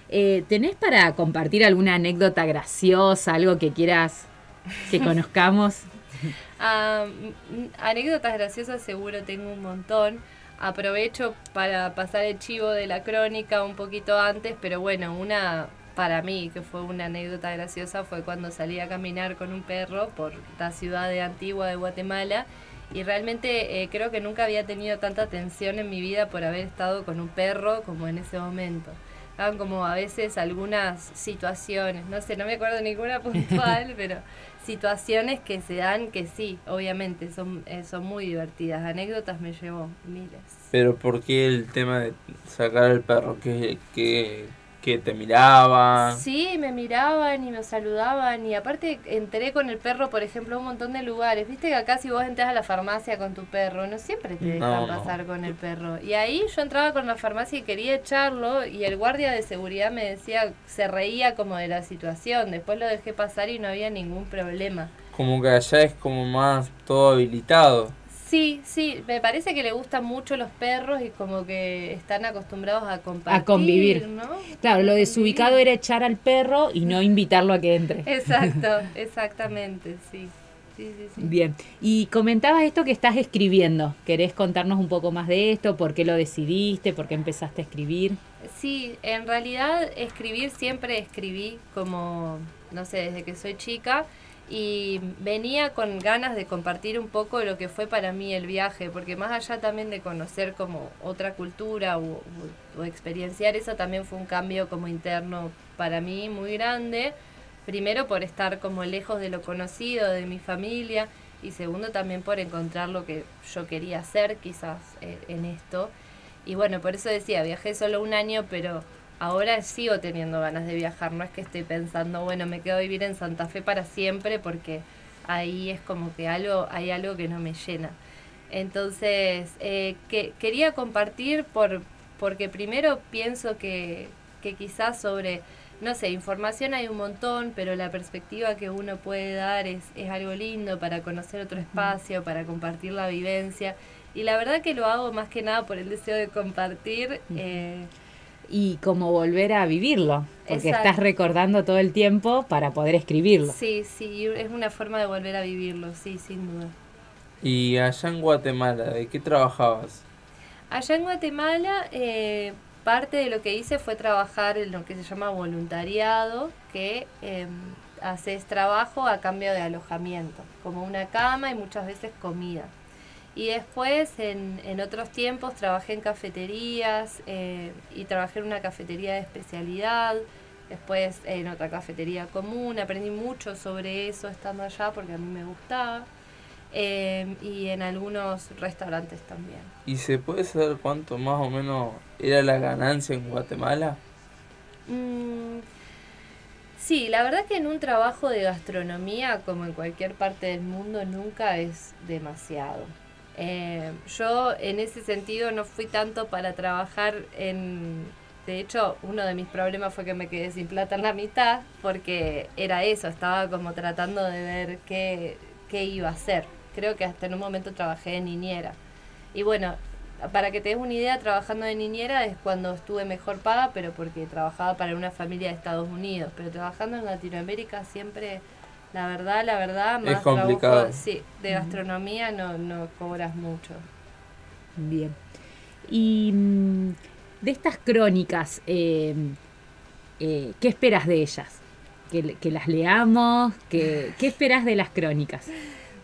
Eh, ¿Tenés para compartir alguna anécdota graciosa, algo que quieras que conozcamos? <laughs> Ah, mm, anécdotas graciosas seguro tengo un montón. Aprovecho para pasar el chivo de la crónica un poquito antes, pero bueno, una para mí que fue una anécdota graciosa fue cuando salí a caminar con un perro por la ciudad de Antigua de Guatemala y realmente eh, creo que nunca había tenido tanta tensión en mi vida por haber estado con un perro como en ese momento. Estaban como a veces algunas situaciones, no sé, no me acuerdo ninguna <laughs> puntual, pero situaciones que se dan que sí, obviamente, son, eh, son muy divertidas. Anécdotas me llevo miles. Pero ¿por qué el tema de sacar al perro? ¿Que, que, que te miraban? Sí, me miraban y me saludaban y aparte entré con el perro, por ejemplo, a un montón de lugares. Viste que acá si vos entras a la farmacia con tu perro, no siempre te dejan No, no. pasar con el perro. Y ahí yo entraba con la farmacia y quería echarlo y el guardia de seguridad me decía, se reía como de la situación. Después lo dejé pasar y no había ningún problema. Como que allá es como más todo habilitado. Sí, sí, me parece que le gustan mucho los perros y como que están acostumbrados a compartir, a convivir. ¿no? Claro, lo desubicado era echar al perro y no invitarlo a que entre. Exacto, <laughs> exactamente, sí. Sí, sí, sí. Bien, y comentabas esto que estás escribiendo. ¿Querés contarnos un poco más de esto? ¿Por qué lo decidiste? ¿Por qué empezaste a escribir? Sí, en realidad escribir siempre escribí como, no sé, desde que soy chica y venía con ganas de compartir un poco lo que fue para mí el viaje, porque más allá también de conocer como otra cultura o, o- o experienciar eso también fue un cambio como interno para mí muy grande, primero por estar como lejos de lo conocido, de mi familia, y segundo también por encontrar lo que yo quería hacer quizás eh, en esto. Y bueno, por eso decía, viajé solo un año, pero ahora sigo teniendo ganas de viajar. No es que estoy pensando, bueno, me quedo a vivir en Santa Fe para siempre, porque ahí es como que algo, hay algo que no me llena. Entonces, eh, que, quería compartir por, porque primero pienso que, que quizás sobre, no sé, información hay un montón, pero la perspectiva que uno puede dar es, es algo lindo para conocer otro espacio, para compartir la vivencia. Y la verdad que lo hago más que nada por el deseo de compartir. eh, Y como volver a vivirlo, porque Exacto. estás recordando todo el tiempo para poder escribirlo. sí, sí, es una forma de volver a vivirlo, sí, sin duda. Y allá en Guatemala, ¿de qué trabajabas? Allá en Guatemala, eh, parte de lo que hice fue trabajar en lo que se llama voluntariado, que eh, haces trabajo a cambio de alojamiento, como una cama y muchas veces comida. Y después, en, en otros tiempos, trabajé en cafeterías eh, y trabajé en una cafetería de especialidad, después en otra cafetería común, aprendí mucho sobre eso estando allá porque a mí me gustaba, eh, y en algunos restaurantes también. ¿Y se puede saber cuánto más o menos era la ganancia en Guatemala? Mm, sí, la verdad que en un trabajo de gastronomía, como en cualquier parte del mundo, nunca es demasiado. Eh, yo en ese sentido no fui tanto para trabajar en... De hecho, uno de mis problemas fue que me quedé sin plata en la mitad, porque era eso, estaba como tratando de ver qué, qué iba a hacer. Creo que hasta en un momento trabajé de niñera. Y bueno, para que te des una idea, trabajando de niñera es cuando estuve mejor paga, pero porque trabajaba para una familia de Estados Unidos. Pero trabajando en Latinoamérica siempre, la verdad, la verdad, Es más complicado. trabajo, sí, de gastronomía no, no cobras mucho. Bien. Y mm, de estas crónicas, eh, eh, ¿qué esperas de ellas? ¿Que, que las leamos? ¿Qué, ¿Qué esperas de las crónicas?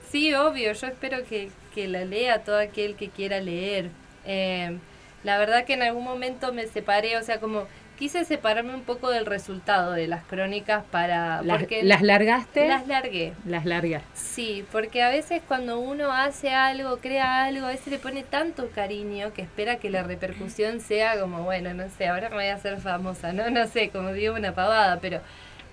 Sí, obvio, yo espero que, que la lea todo aquel que quiera leer. Eh, la verdad que en algún momento me separé, o sea, como quise separarme un poco del resultado de las crónicas para... ¿Las, porque las largaste? Las largué. Las largas. Sí, porque a veces cuando uno hace algo, crea algo, a veces le pone tanto cariño que espera que la repercusión sea como, bueno, no sé, ahora me voy a hacer famosa, no, no sé, como digo una pavada, pero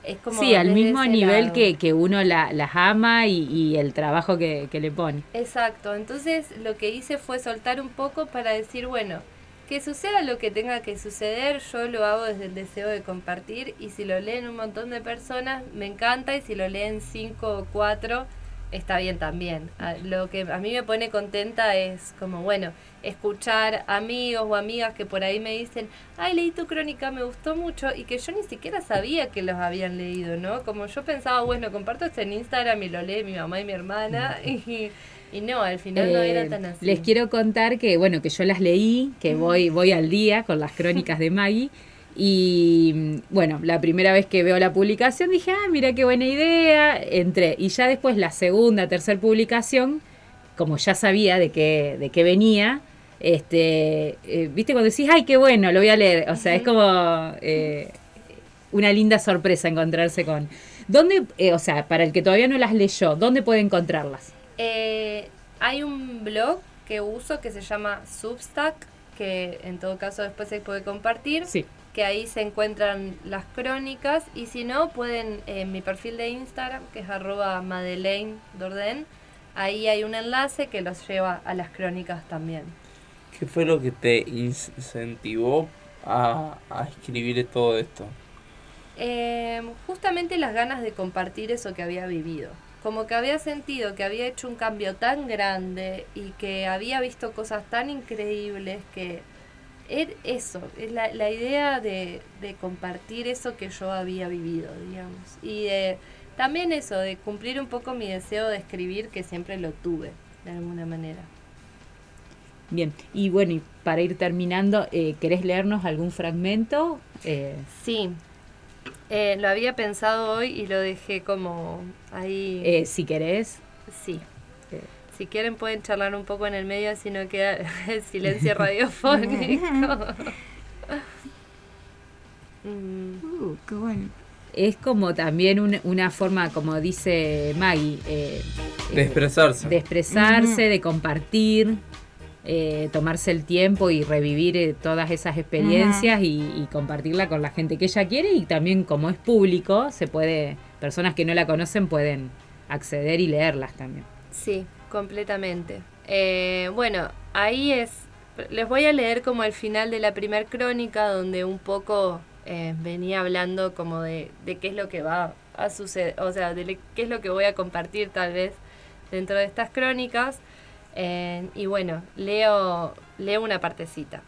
es como... sí, al mismo nivel que, que uno la- las ama y, y el trabajo que, que le pone. Exacto, entonces lo que hice fue soltar un poco para decir, bueno, que suceda lo que tenga que suceder, yo lo hago desde el deseo de compartir y si lo leen un montón de personas, me encanta y si lo leen cinco o cuatro, está bien también. A- Lo que a mí me pone contenta es como, bueno, escuchar amigos o amigas que por ahí me dicen, ay, leí tu crónica, me gustó mucho y que yo ni siquiera sabía que los habían leído, ¿no? Como yo pensaba, bueno, comparto esto en Instagram y lo lee mi mamá y mi hermana <laughs> y, y no, al final no era Eh, tan así. Les quiero contar que, bueno, que yo las leí, que voy, voy al día con las crónicas de Maggie. Y bueno, la primera vez que veo la publicación dije, ah, mira qué buena idea. Entré. Y ya después la segunda, tercera publicación, como ya sabía de qué, de qué venía, este, eh, viste cuando decís, ay, qué bueno, lo voy a leer. O sea, es como eh, una linda sorpresa encontrarse con. ¿Dónde, eh, o sea, para el que todavía no las leyó, ¿dónde puede encontrarlas? Eh, hay un blog que uso que se llama Substack, que en todo caso después se puede compartir. Sí. Que ahí se encuentran las crónicas. Y si no, pueden en mi perfil de Instagram, que es arroba Madeleine Dorden. Ahí hay un enlace que los lleva a las crónicas también. ¿Qué fue lo que te incentivó a, a escribir todo esto? Eh, justamente las ganas de compartir eso que había vivido. Como que había sentido que había hecho un cambio tan grande y que había visto cosas tan increíbles que er- eso, es la, la idea de, de compartir eso que yo había vivido, digamos. Y de- también eso, de cumplir un poco mi deseo de escribir, que siempre lo tuve, de alguna manera. Bien, y bueno, y para ir terminando, eh, ¿querés leernos algún fragmento? Eh, Sí, eh, lo había pensado hoy y lo dejé como ahí. eh, si querés. Sí. Si quieren pueden charlar un poco en el medio, así no queda <laughs> el silencio <laughs> radiofónico. <laughs> Mm, Uh, qué bueno. Es como también un- una forma, como dice Maggie, eh, De eh, expresarse. de expresarse, de compartir, eh, tomarse el tiempo y revivir eh, todas esas experiencias y, y compartirla con la gente que ella quiere y también como es público, se puede, personas que no la conocen pueden acceder y leerlas también. Sí, completamente. Eh, bueno, ahí es. Les voy a leer como al final de la primer crónica, donde un poco eh, venía hablando como de, de qué es lo que va a suceder, o sea, de qué es lo que voy a compartir tal vez dentro de estas crónicas. Eh, y bueno, leo, leo una partecita.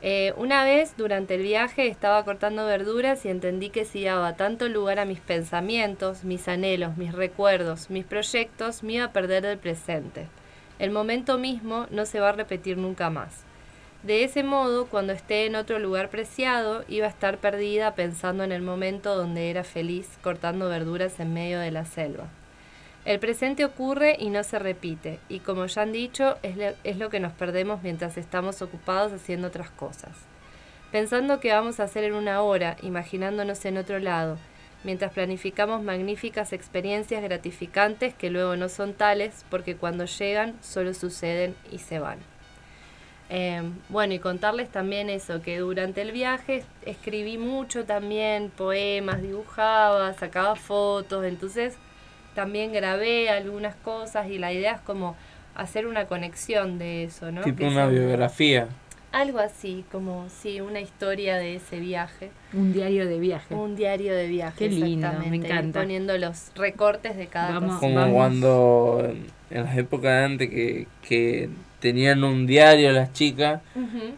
Eh, una vez durante el viaje estaba cortando verduras y entendí que si daba tanto lugar a mis pensamientos, mis anhelos, mis recuerdos, mis proyectos, me iba a perder del presente. El momento mismo no se va a repetir nunca más. De ese modo, cuando esté en otro lugar preciado, iba a estar perdida pensando en el momento donde era feliz cortando verduras en medio de la selva. El presente ocurre y no se repite, y como ya han dicho, es lo, que nos perdemos mientras estamos ocupados haciendo otras cosas. Pensando que vamos a hacer en una hora, imaginándonos en otro lado, mientras planificamos magníficas experiencias gratificantes que luego no son tales porque cuando llegan solo suceden y se van. Eh, bueno, y contarles también eso, que durante el viaje escribí mucho también, poemas, dibujaba, sacaba fotos, entonces también grabé algunas cosas y la idea es como hacer una conexión de eso, ¿no? tipo Que una sea biografía. Algo así, como sí, una historia de ese viaje. Un diario de viaje. Un diario de viaje. Qué lindo, me encanta. Poniendo los recortes de cada cosa. Como cuando en- las épocas de antes que, que tenían un diario las chicas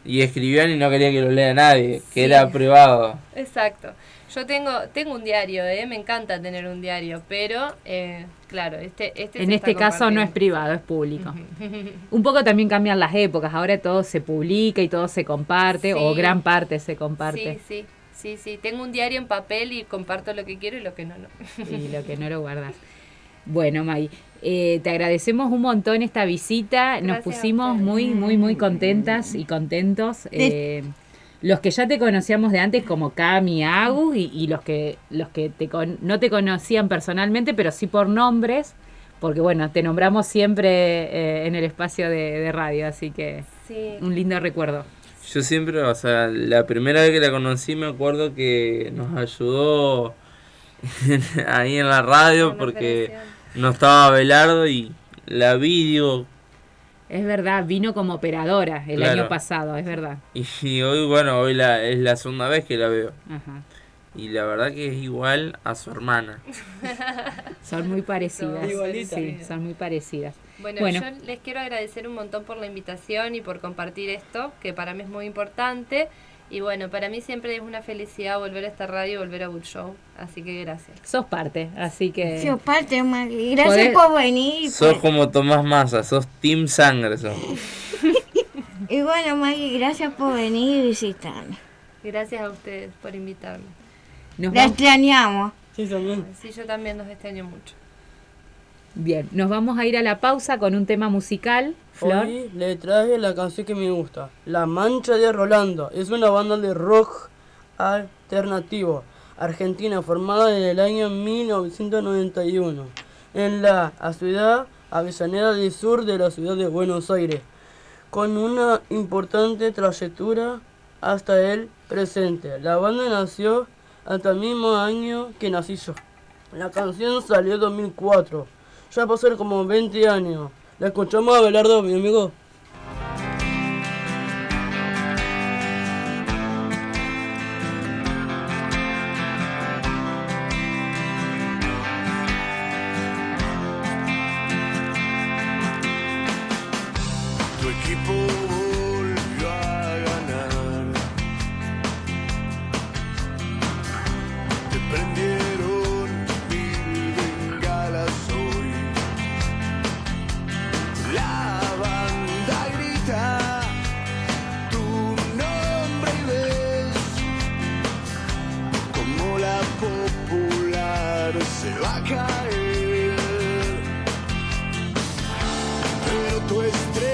y escribían y no quería que lo lea nadie, que Sí. era privado. Exacto. Yo tengo tengo un diario, ¿eh? me encanta tener un diario, pero eh, claro, este, este En se este está caso no es privado, es público. <laughs> Un poco también cambian las épocas, ahora todo se publica y todo se comparte, o gran parte se comparte. Sí, sí, sí, sí. Tengo un diario en papel y comparto lo que quiero y lo que no, no. y lo que no lo guardas. Bueno, May, eh, te agradecemos un montón esta visita. Nos Gracias pusimos muy, muy, muy contentas y contentos. Eh, los que ya te conocíamos de antes, como Cami, Agus, y, y los que, los que te con- no te conocían personalmente, pero sí por nombres, porque bueno, te nombramos siempre eh, en el espacio de, de radio, así que Sí. un lindo recuerdo. Yo siempre, o sea, la primera vez que la conocí me acuerdo que nos ayudó <laughs> ahí en la radio porque no estaba Belardo y la vi, digo, Es verdad, vino como operadora el Claro. año pasado, es verdad. y, y hoy, bueno, hoy la, es la segunda vez que la veo. Ajá. Y la verdad que es igual a su hermana. <laughs> Son muy parecidas. Igualitas. Sí, son muy parecidas. Bueno, Bueno, yo les quiero agradecer un montón por la invitación y por compartir esto, que para mí es muy importante. Y bueno, para mí siempre es una felicidad volver a esta radio y volver a Bull Show. Así que gracias. sos parte, así que... Sos parte, Maggie. Gracias Podés- por venir. y Sos por- como Tomás Massa, sos Team Sangre. sos. <laughs> Y bueno, Maggie, gracias por venir y visitarme. Gracias a ustedes por invitarme. Nos extrañamos. Sí, también. Sí, yo también los extraño mucho. Bien, nos vamos a ir a la pausa con un tema musical. Flor. Hoy le traje la canción que me gusta, La Mancha de Rolando. Es una banda de rock alternativo argentina formada en el año 1991 en la ciudad Avellaneda del Sur de la ciudad de Buenos Aires, con una importante trayectoria hasta el presente. La banda nació hasta el mismo año que nací yo. La canción salió en 2004. Ya pasaron como 20 años. La escuchamos a Belardo, mi amigo. Tu estrella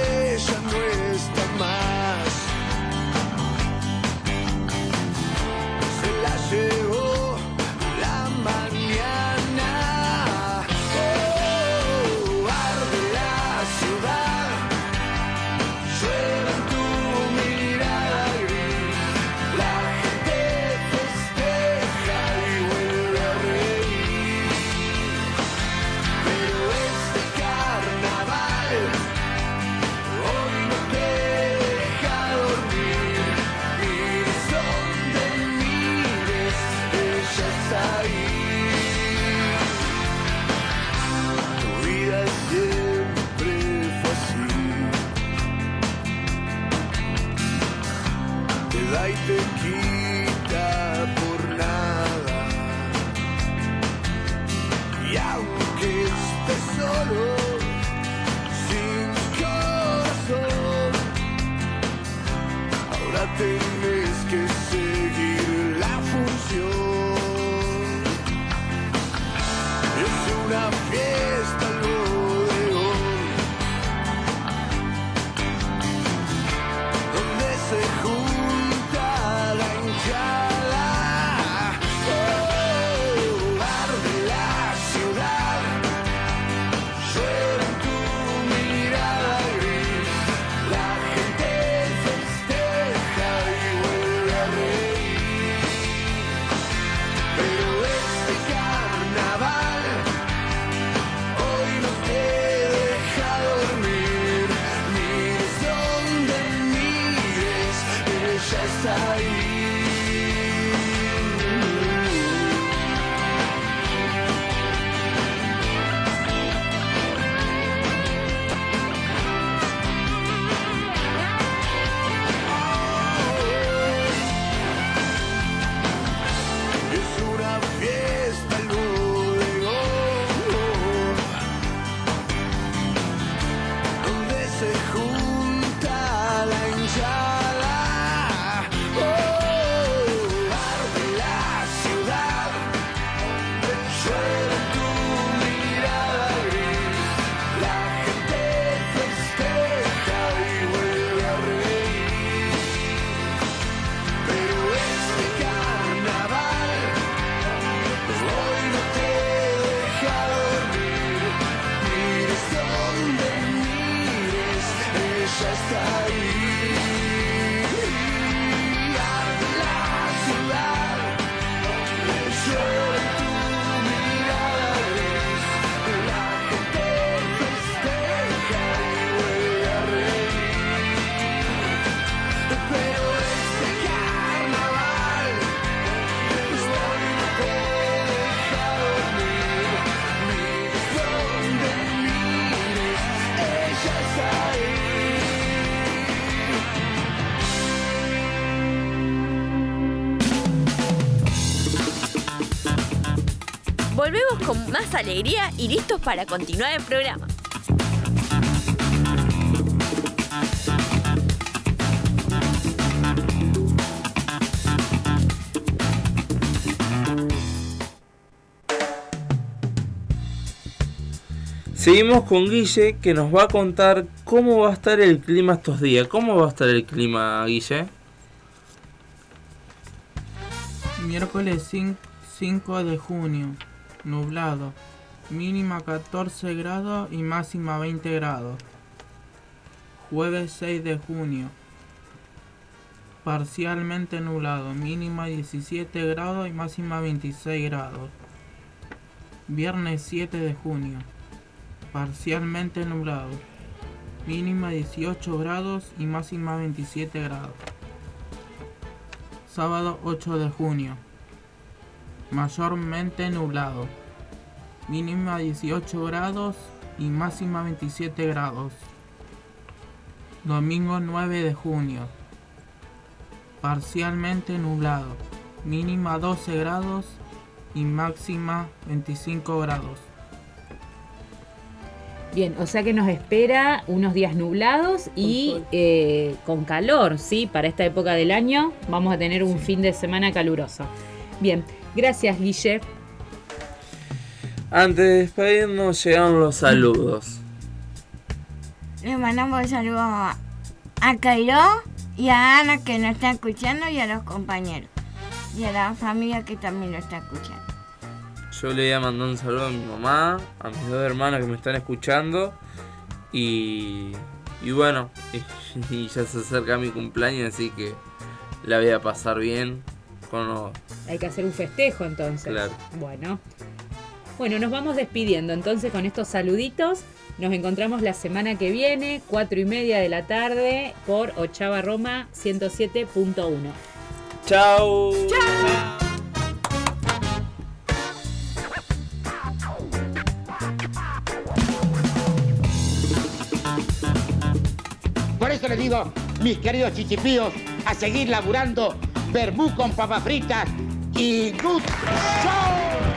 alegría y listos para continuar el programa. Seguimos con Guille que nos va a contar cómo va a estar el clima estos días. ¿Cómo va a estar el clima, Guille? Miércoles cin- 5 de junio, nublado, mínima 14 grados y máxima 20 grados. Jueves 6 de junio, parcialmente nublado, mínima 17 grados y máxima 26 grados. Viernes 7 de junio, parcialmente nublado, mínima 18 grados y máxima 27 grados. Sábado 8 de junio. Mayormente nublado. Mínima 18 grados y máxima 27 grados. Domingo 9 de junio. Parcialmente nublado. Mínima 12 grados y máxima 25 grados. Bien, o sea que nos espera unos días nublados y eh, con calor, ¿sí? Para esta época del año vamos a tener un fin de semana caluroso. Bien, gracias Guille. Antes de despedirnos llegan los saludos. Le mandamos un saludo a, a Cairo y a Ana que nos está escuchando y a los compañeros. Y a la familia que también nos está escuchando. Yo le voy a mandar un saludo a mi mamá, a mis dos hermanas que me están escuchando. Y, y bueno, y, <laughs> y ya se acerca mi cumpleaños, así que la voy a pasar bien con los- Hay que hacer un festejo entonces. Claro. Bueno. Bueno, nos vamos despidiendo entonces con estos saluditos. Nos encontramos la semana que viene, cuatro y media de la tarde, por Ochava Roma 107.1. Chao. Por eso les digo, mis queridos chichipíos, a seguir laburando, vermú con papas fritas y good show.